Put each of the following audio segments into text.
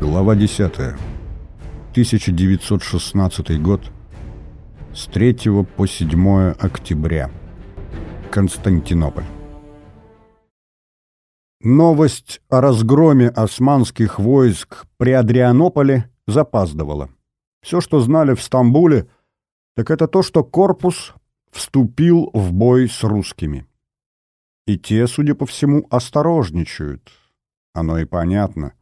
Глава 10. 1916 год. С 3 по 7 октября. Константинополь. Новость о разгроме османских войск при Адрианополе запаздывала. Все, что знали в Стамбуле, так это то, что корпус вступил в бой с русскими. И те, судя по всему, осторожничают. Оно и понятно.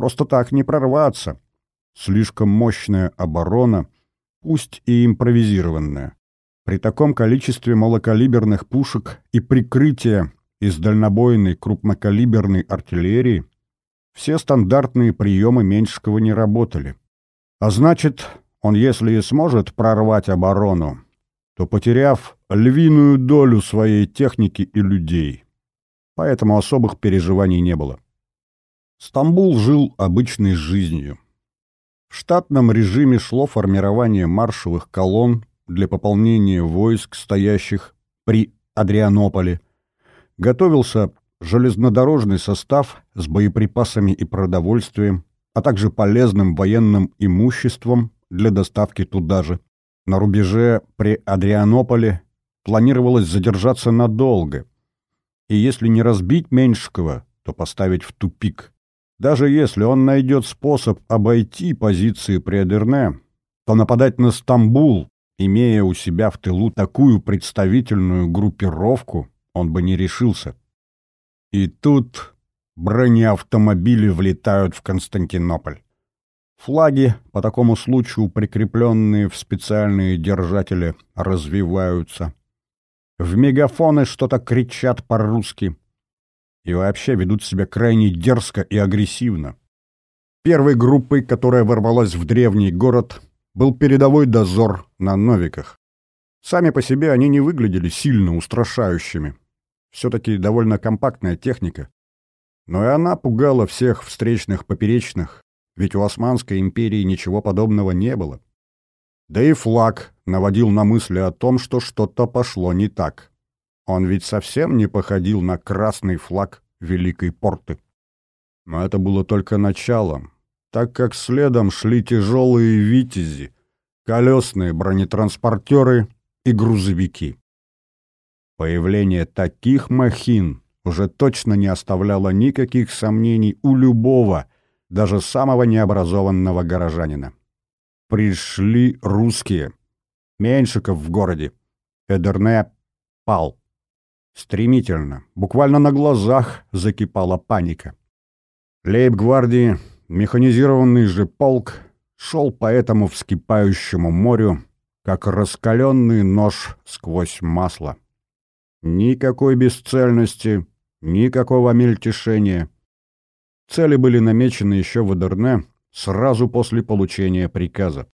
Просто так не прорваться. Слишком мощная оборона, пусть и импровизированная. При таком количестве малокалиберных пушек и прикрытия из дальнобойной крупнокалиберной артиллерии все стандартные приемы Меньшикова не работали. А значит, он, если и сможет прорвать оборону, то потеряв львиную долю своей техники и людей. Поэтому особых переживаний не было. Стамбул жил обычной жизнью. В штатном режиме шло формирование маршевых колонн для пополнения войск, стоящих при Адрианополе. Готовился железнодорожный состав с боеприпасами и продовольствием, а также полезным военным имуществом для доставки туда же. На рубеже при Адрианополе планировалось задержаться надолго. И если не разбить Меньшикова, то поставить в тупик. Даже если он найдет способ обойти позиции Приадерне, то нападать на Стамбул, имея у себя в тылу такую представительную группировку, он бы не решился. И тут бронеавтомобили влетают в Константинополь. Флаги, по такому случаю прикрепленные в специальные держатели, развиваются. В мегафоны что-то кричат по-русски и вообще ведут себя крайне дерзко и агрессивно. Первой группой, которая ворвалась в древний город, был передовой дозор на Новиках. Сами по себе они не выглядели сильно устрашающими. Все-таки довольно компактная техника. Но и она пугала всех встречных поперечных, ведь у Османской империи ничего подобного не было. Да и флаг наводил на мысли о том, что что-то пошло не так. Он ведь совсем не походил на красный флаг Великой Порты. Но это было только началом, так как следом шли тяжелые «Витязи», колесные бронетранспортеры и грузовики. Появление таких махин уже точно не оставляло никаких сомнений у любого, даже самого необразованного горожанина. Пришли русские. Меньшиков в городе. Эдерне пал. Стремительно, буквально на глазах закипала паника. Лейб-гвардии, механизированный же полк, шел по этому вскипающему морю, как раскаленный нож сквозь масло. Никакой бесцельности, никакого мельтешения. Цели были намечены еще в Эдерне сразу после получения приказа.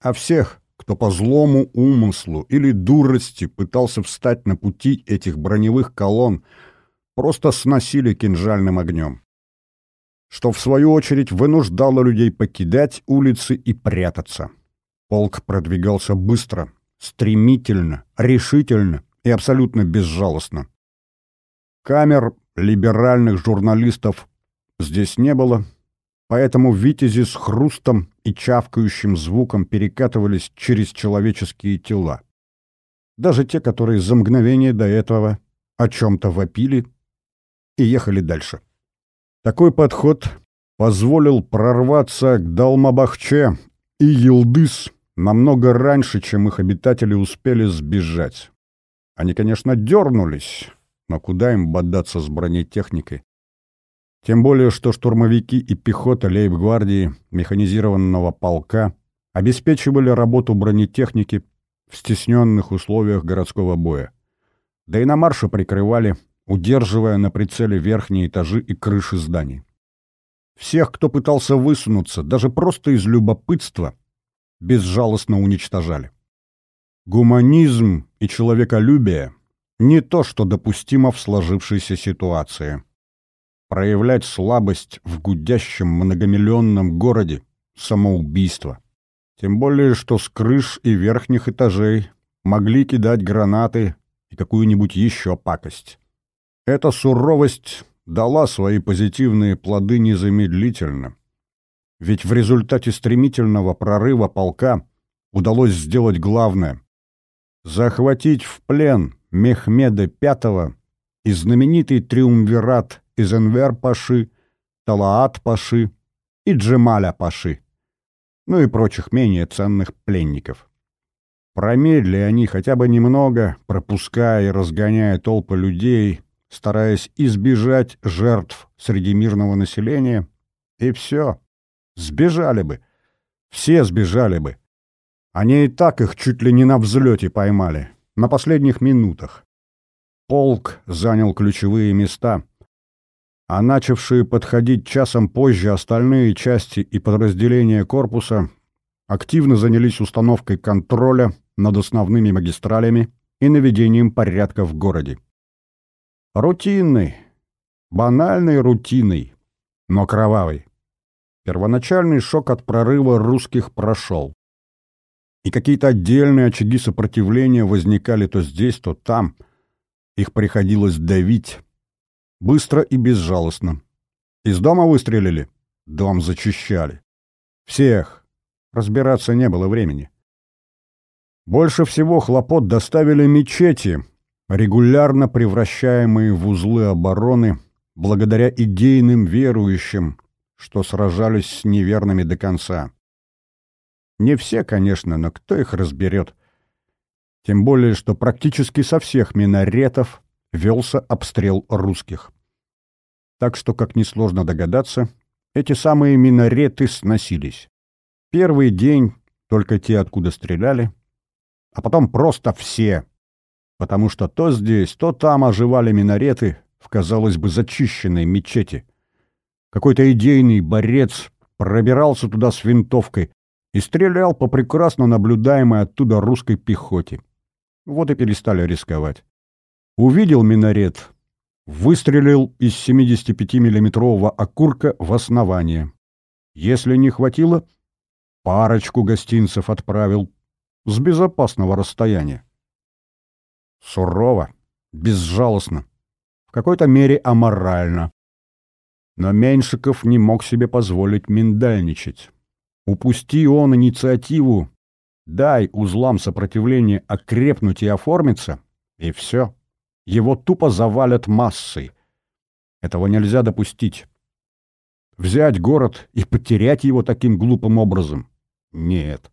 А всех, кто по злому умыслу или дурости пытался встать на пути этих броневых колонн, просто сносили кинжальным огнем. Что, в свою очередь, вынуждало людей покидать улицы и прятаться. Полк продвигался быстро, стремительно, решительно и абсолютно безжалостно. Камер либеральных журналистов здесь не было, Поэтому витязи с хрустом и чавкающим звуком перекатывались через человеческие тела. Даже те, которые за мгновение до этого о чем-то вопили и ехали дальше. Такой подход позволил прорваться к Далмабахче и Елдыс намного раньше, чем их обитатели успели сбежать. Они, конечно, дернулись, но куда им бодаться с бронетехникой? Тем более, что штурмовики и пехота лейб-гвардии механизированного полка обеспечивали работу бронетехники в стесненных условиях городского боя. Да и на марше прикрывали, удерживая на прицеле верхние этажи и крыши зданий. Всех, кто пытался высунуться, даже просто из любопытства, безжалостно уничтожали. Гуманизм и человеколюбие — не то, что допустимо в сложившейся ситуации. Проявлять слабость в гудящем многомиллионном городе — самоубийство. Тем более, что с крыш и верхних этажей могли кидать гранаты и какую-нибудь еще пакость. Эта суровость дала свои позитивные плоды незамедлительно. Ведь в результате стремительного прорыва полка удалось сделать главное — захватить в плен Мехмеда V и знаменитый триумвират из Энвер-Паши, Талаат-Паши и Джемаля-Паши, ну и прочих менее ценных пленников. Промедли они хотя бы немного, пропуская и разгоняя толпы людей, стараясь избежать жертв среди мирного населения, и все. Сбежали бы. Все сбежали бы. Они и так их чуть ли не на взлете поймали, на последних минутах. Полк занял ключевые места, а начавшие подходить часом позже остальные части и подразделения корпуса активно занялись установкой контроля над основными магистралями и наведением порядка в городе. Рутинный, банальный рутиной, но кровавый. Первоначальный шок от прорыва русских прошел. И какие-то отдельные очаги сопротивления возникали то здесь, то там. Их приходилось давить. Быстро и безжалостно. Из дома выстрелили, дом зачищали. Всех. Разбираться не было времени. Больше всего хлопот доставили мечети, регулярно превращаемые в узлы обороны благодаря идейным верующим, что сражались с неверными до конца. Не все, конечно, но кто их разберет? Тем более, что практически со всех минаретов велся обстрел русских. Так что, как несложно догадаться, эти самые минареты сносились. Первый день только те, откуда стреляли, а потом просто все, потому что то здесь, то там оживали минареты в, казалось бы, зачищенной мечети. Какой-то идейный борец пробирался туда с винтовкой и стрелял по прекрасно наблюдаемой оттуда русской пехоте. Вот и перестали рисковать. Увидел минарет, выстрелил из 75-миллиметрового окурка в основание. Если не хватило, парочку гостинцев отправил с безопасного расстояния. Сурово, безжалостно, в какой-то мере аморально. Но Меньшиков не мог себе позволить миндальничать. Упусти он инициативу, дай узлам сопротивления окрепнуть и оформиться, и все. Его тупо завалят массой. Этого нельзя допустить. Взять город и потерять его таким глупым образом? Нет.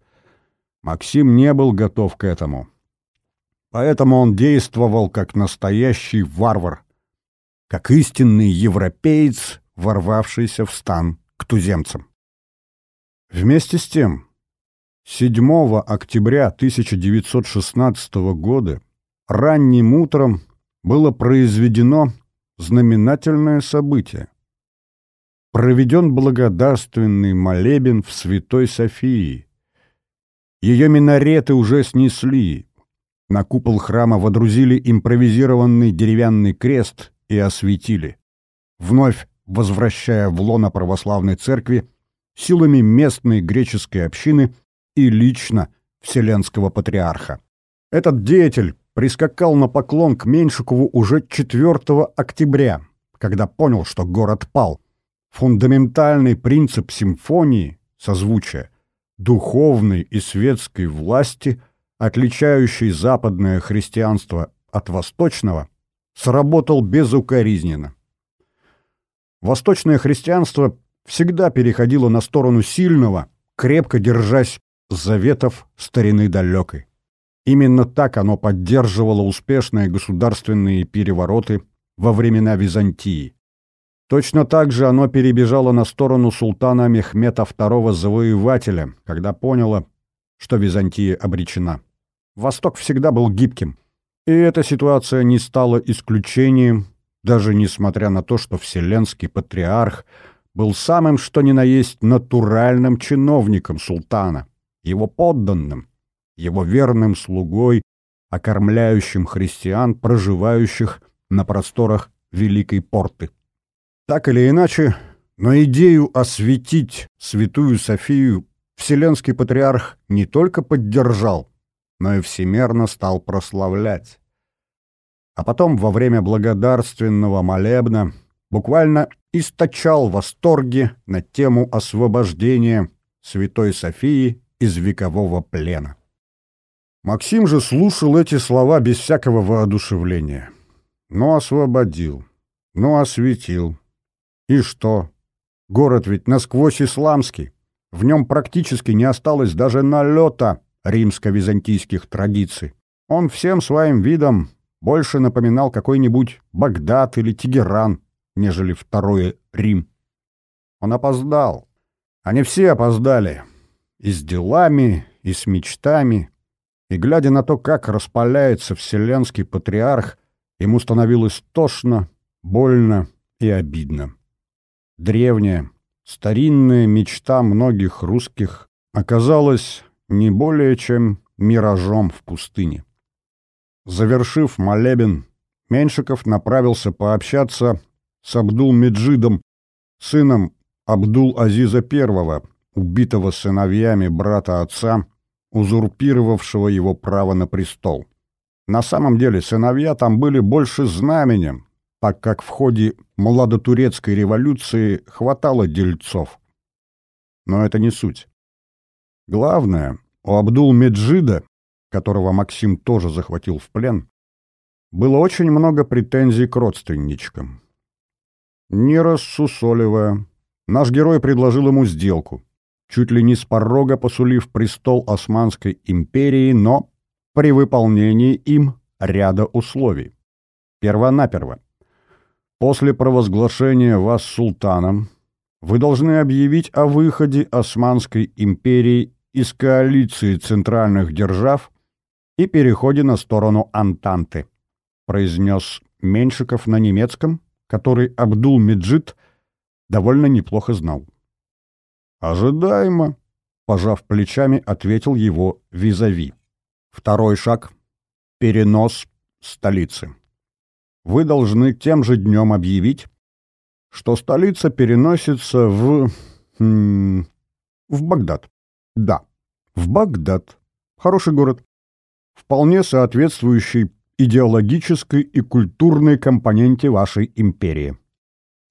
Максим не был готов к этому. Поэтому он действовал как настоящий варвар, как истинный европеец, ворвавшийся в стан к туземцам. Вместе с тем, 7 октября 1916 года ранним утром было произведено знаменательное событие. Проведен благодарственный молебен в Святой Софии – ее минареты уже снесли. На купол храма водрузили импровизированный деревянный крест и осветили. Вновь возвращая в лоно православной церкви силами местной греческой общины и лично Вселенского патриарха. Этот деятель прискакал на поклон к Меньшикову уже 4 октября, когда понял, что город пал. Фундаментальный принцип симфонии, созвучия, духовной и светской власти, отличающей западное христианство от восточного, сработал безукоризненно. Восточное христианство всегда переходило на сторону сильного, крепко держась заветов старины далекой. Именно так оно поддерживало успешные государственные перевороты во времена Византии. Точно так же оно перебежало на сторону султана Мехмета II Завоевателя, когда поняло, что Византия обречена. Восток всегда был гибким. И эта ситуация не стала исключением, даже несмотря на то, что Вселенский Патриарх был самым что ни на есть натуральным чиновником султана, его подданным, его верным слугой, окормляющим христиан, проживающих на просторах Великой Порты. Так или иначе, но идею осветить святую Софию Вселенский Патриарх не только поддержал, но и всемерно стал прославлять. А потом, во время благодарственного молебна, буквально источал восторги на тему освобождения Святой Софии из векового плена. Максим же слушал эти слова без всякого воодушевления. Ну, освободил, ну, осветил. И что? Город ведь насквозь исламский. В нем практически не осталось даже налета римско-византийских традиций. Он всем своим видом больше напоминал какой-нибудь Багдад или Тегеран, нежели второй Рим. Он опоздал. Они все опоздали. И с делами, и с мечтами. И глядя на то, как распаляется вселенский патриарх, ему становилось тошно, больно и обидно. Древняя, старинная мечта многих русских оказалась не более чем миражом в пустыне. Завершив молебен, Меньшиков направился пообщаться с Абдул-Меджидом, сыном Абдул-Азиза I, убитого сыновьями брата отца, узурпировавшего его право на престол. На самом деле сыновья там были больше знаменем, так как в ходе младотурецкой революции хватало дельцов. Но это не суть. Главное, у Абдул-Меджида, которого Максим тоже захватил в плен, было очень много претензий к родственничкам. Не рассусоливая, наш герой предложил ему сделку, чуть ли не с порога посулив престол Османской империи, но при выполнении им ряда условий. Первонаперво. После провозглашения вас султаном вы должны объявить о выходе Османской империи из коалиции центральных держав и переходе на сторону Антанты, произнес Меньшиков на немецком, который Абдул-Меджид довольно неплохо знал. «Ожидаемо», — пожав плечами, ответил его визави. Второй шаг — перенос столицы. Вы должны тем же днем объявить, что столица переносится в... в Багдад. Да, в Багдад. Хороший город. Вполне соответствующий идеологической и культурной компоненте вашей империи.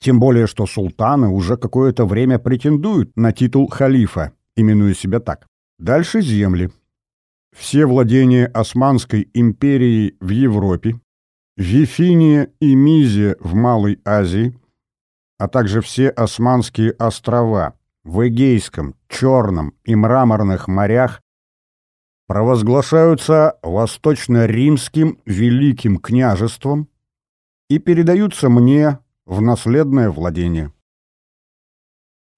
Тем более, что султаны уже какое-то время претендуют на титул халифа, именуя себя так. Дальше земли. Все владения Османской империи в Европе, Вифиния и Мизия в Малой Азии, а также все Османские острова в Эгейском, Черном и Мраморных морях провозглашаются Восточно-Римским Великим княжеством и передаются мне в наследное владение.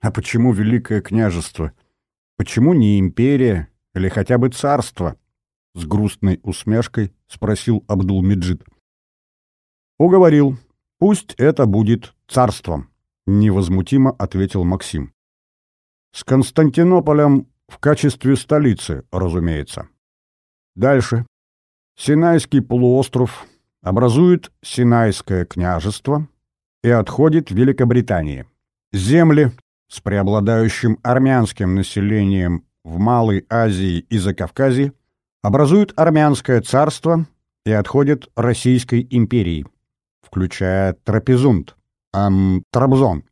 А почему Великое княжество? Почему не империя или хотя бы царство? С грустной усмешкой спросил Абдул-Меджид. Уговорил. Пусть это будет царством, невозмутимо ответил Максим. С Константинополем в качестве столицы, разумеется. Дальше. Синайский полуостров образует Синайское княжество и отходит Великобритании. Земли с преобладающим армянским населением в Малой Азии и Закавказье образуют Армянское царство и отходят Российской империи, включая Трапезунд, эм, Трабзон.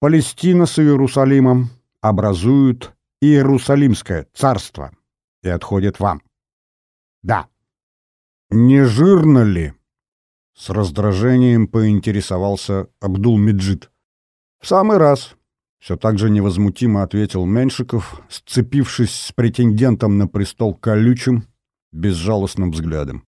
Палестина с Иерусалимом образуют Иерусалимское царство и отходит вам. Да. Не жирно ли? С раздражением поинтересовался Абдул-Меджид. В самый раз. Все так же невозмутимо ответил Меншиков, сцепившись с претендентом на престол колючим, безжалостным взглядом.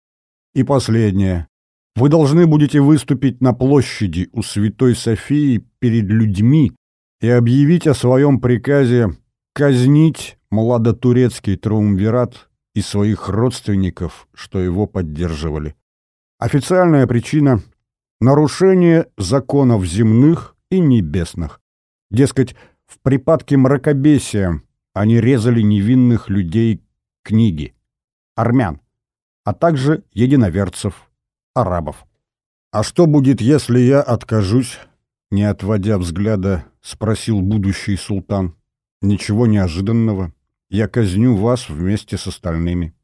И последнее. Вы должны будете выступить на площади у Святой Софии перед людьми и объявить о своем приказе казнить младотурецкий триумвират и своих родственников, что его поддерживали. Официальная причина — нарушение законов земных и небесных. Дескать, в припадке мракобесия они резали невинных людей книги, армян, а также единоверцев, арабов. А что будет, если я откажусь, не отводя взгляда, спросил будущий султан. Ничего неожиданного. Я казню вас вместе с остальными.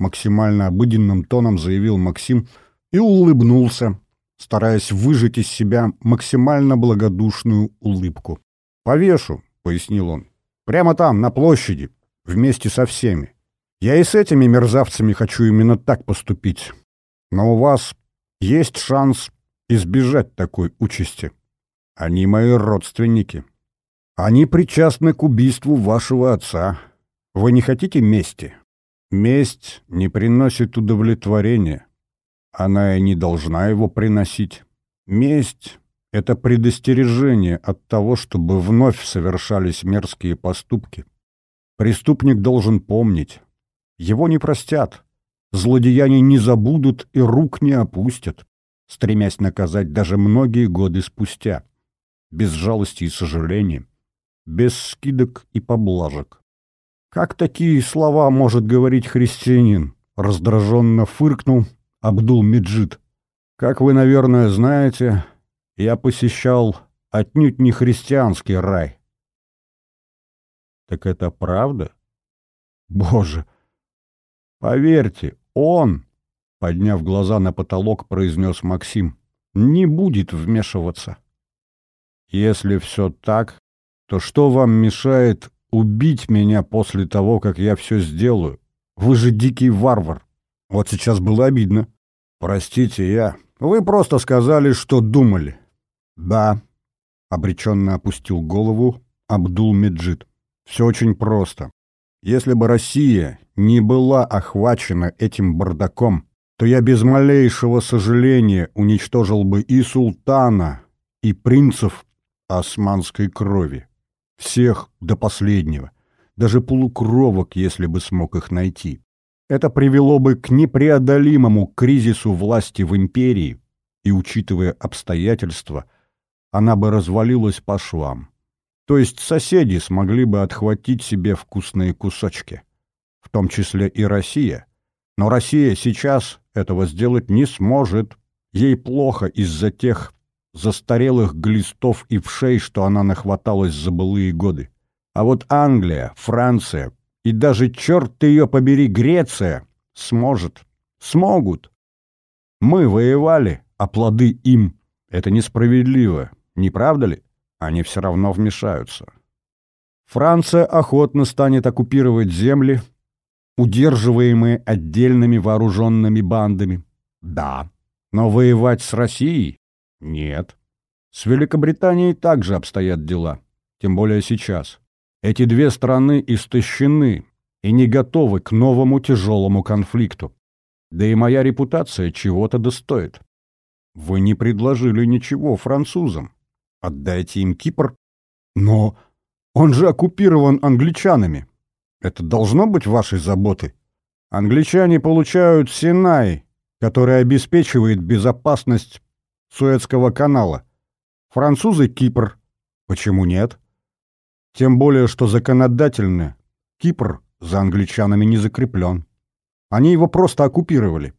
Максимально обыденным тоном заявил Максим и улыбнулся, стараясь выжать из себя максимально благодушную улыбку. «Повешу», — пояснил он, — «прямо там, на площади, вместе со всеми. Я и с этими мерзавцами хочу именно так поступить. Но у вас есть шанс избежать такой участи. Они мои родственники. Они причастны к убийству вашего отца. Вы не хотите мести? Месть не приносит удовлетворения. Она и не должна его приносить. Месть — это предостережение от того, чтобы вновь совершались мерзкие поступки. Преступник должен помнить. Его не простят. Злодеяний не забудут и рук не опустят, стремясь наказать даже многие годы спустя. Без жалости и сожаления, без скидок и поблажек. Как такие слова может говорить христианин? Раздраженно фыркнул Абдул-Меджид. Как вы, наверное, знаете, я посещал отнюдь не христианский рай. Так это правда? Боже! Поверьте, он, подняв глаза на потолок, произнес Максим, не будет вмешиваться. Если все так, то что вам мешает убить меня после того, как я все сделаю? Вы же дикий варвар. Вот сейчас было обидно. «Простите, я...» «Вы просто сказали, что думали». «Да», — обреченно опустил голову Абдул-Меджид. «Все очень просто. Если бы Россия не была охвачена этим бардаком, то я без малейшего сожаления уничтожил бы и султана, и принцев османской крови. Всех до последнего. Даже полукровок, если бы смог их найти. Это привело бы к непреодолимому кризису власти в империи, и, учитывая обстоятельства, она бы развалилась по швам. То есть соседи смогли бы отхватить себе вкусные кусочки, в том числе и Россия. Но Россия сейчас этого сделать не сможет. Ей плохо из-за тех застарелых глистов и вшей, что она нахваталась за былые годы. А вот Англия, Франция, и даже, черт ее побери, Греция сможет. Смогут. Мы воевали, а плоды им. Это несправедливо, не правда ли? Они все равно вмешаются. Франция охотно станет оккупировать земли, удерживаемые отдельными вооруженными бандами. Да. Но воевать с Россией? Нет. С Великобританией также обстоят дела. Тем более сейчас. Эти две страны истощены и не готовы к новому тяжелому конфликту. Да и моя репутация чего-то достоит. Вы не предложили ничего французам. Отдайте им Кипр. Но он же оккупирован англичанами. Это должно быть вашей заботой. Англичане получают Синай, который обеспечивает безопасность Суэцкого канала. Французы — Кипр. Почему нет? Тем более, что законодательно Кипр за англичанами не закреплен. Они его просто оккупировали.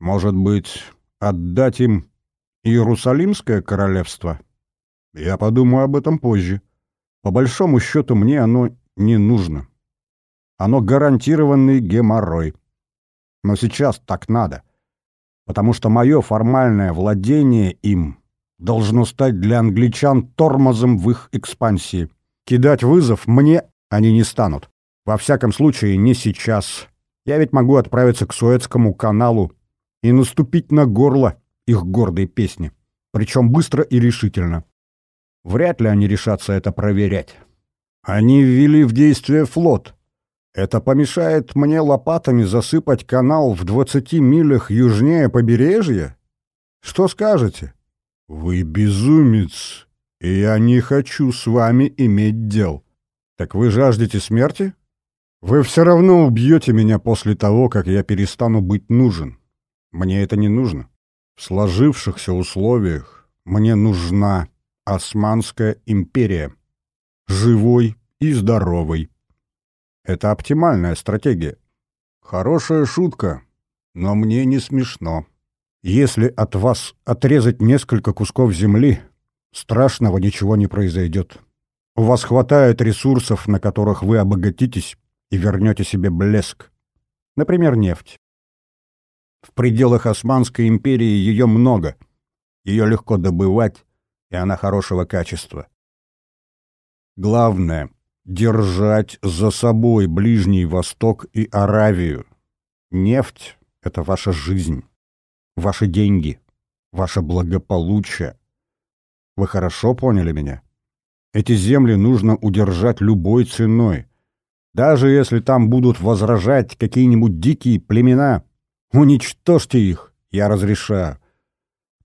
Может быть, отдать им Иерусалимское королевство? Я подумаю об этом позже. По большому счету мне оно не нужно. Оно гарантированный геморрой. Но сейчас так надо. Потому что мое формальное владение им должно стать для англичан тормозом в их экспансии. Кидать вызов мне они не станут. Во всяком случае, не сейчас. Я ведь могу отправиться к Суэцкому каналу и наступить на горло их гордой песни. Причем быстро и решительно. Вряд ли они решатся это проверять. Они ввели в действие флот. Это помешает мне лопатами засыпать канал в двадцати милях южнее побережья? Что скажете? Вы безумец, и я не хочу с вами иметь дел. Так вы жаждете смерти? Вы все равно убьете меня после того, как я перестану быть нужен. Мне это не нужно. В сложившихся условиях мне нужна Османская империя. Живой и здоровой. Это оптимальная стратегия. Хорошая шутка, но мне не смешно. Если от вас отрезать несколько кусков земли, страшного ничего не произойдет. У вас хватает ресурсов, на которых вы обогатитесь и вернете себе блеск. Например, нефть. В пределах Османской империи ее много, Ее легко добывать, и она хорошего качества. Главное — держать за собой Ближний Восток и Аравию. Нефть — это ваша жизнь, ваши деньги, ваше благополучие. Вы хорошо поняли меня? Эти земли нужно удержать любой ценой. Даже если там будут возражать какие-нибудь дикие племена, уничтожьте их, я разрешаю.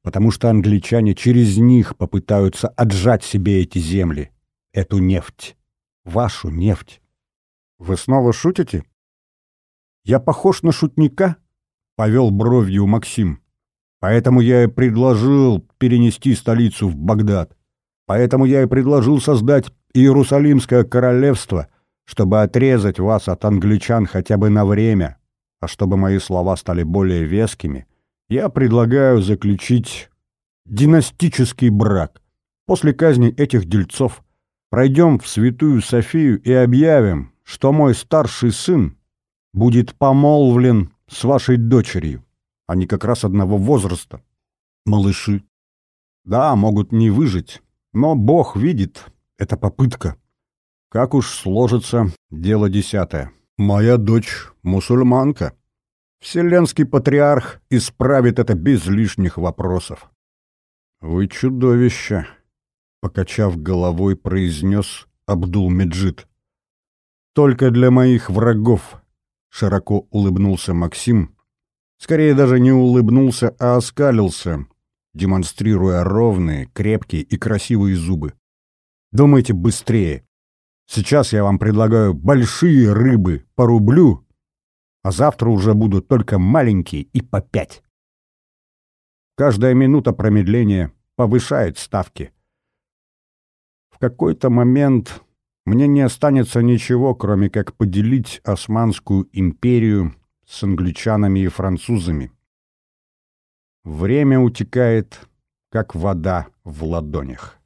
Потому что англичане через них попытаются отжать себе эти земли, эту нефть, вашу нефть. Вы снова шутите? Я похож на шутника? Повел бровью Максим. Поэтому я и предложил перенести столицу в Багдад. Поэтому я и предложил создать Иерусалимское королевство, чтобы отрезать вас от англичан хотя бы на время. А чтобы мои слова стали более вескими, я предлагаю заключить династический брак. После казни этих дельцов пройдем в Святую Софию и объявим, что мой старший сын будет помолвлен с вашей дочерью. Они как раз одного возраста. Малыши. Да, могут не выжить, но Бог видит, это попытка. Как уж сложится, дело десятое. Моя дочь мусульманка. Вселенский патриарх исправит это без лишних вопросов. «Вы чудовище!» — покачав головой, произнес Абдул-Меджид. «Только для моих врагов!» — широко улыбнулся Максим. Скорее даже не улыбнулся, а оскалился, демонстрируя ровные, крепкие и красивые зубы. Думайте быстрее. Сейчас я вам предлагаю большие рыбы по рублю, а завтра уже будут только маленькие и по пять. Каждая минута промедления повышает ставки. В какой-то момент мне не останется ничего, кроме как поделить Османскую империю с англичанами и французами. Время утекает, как вода в ладонях.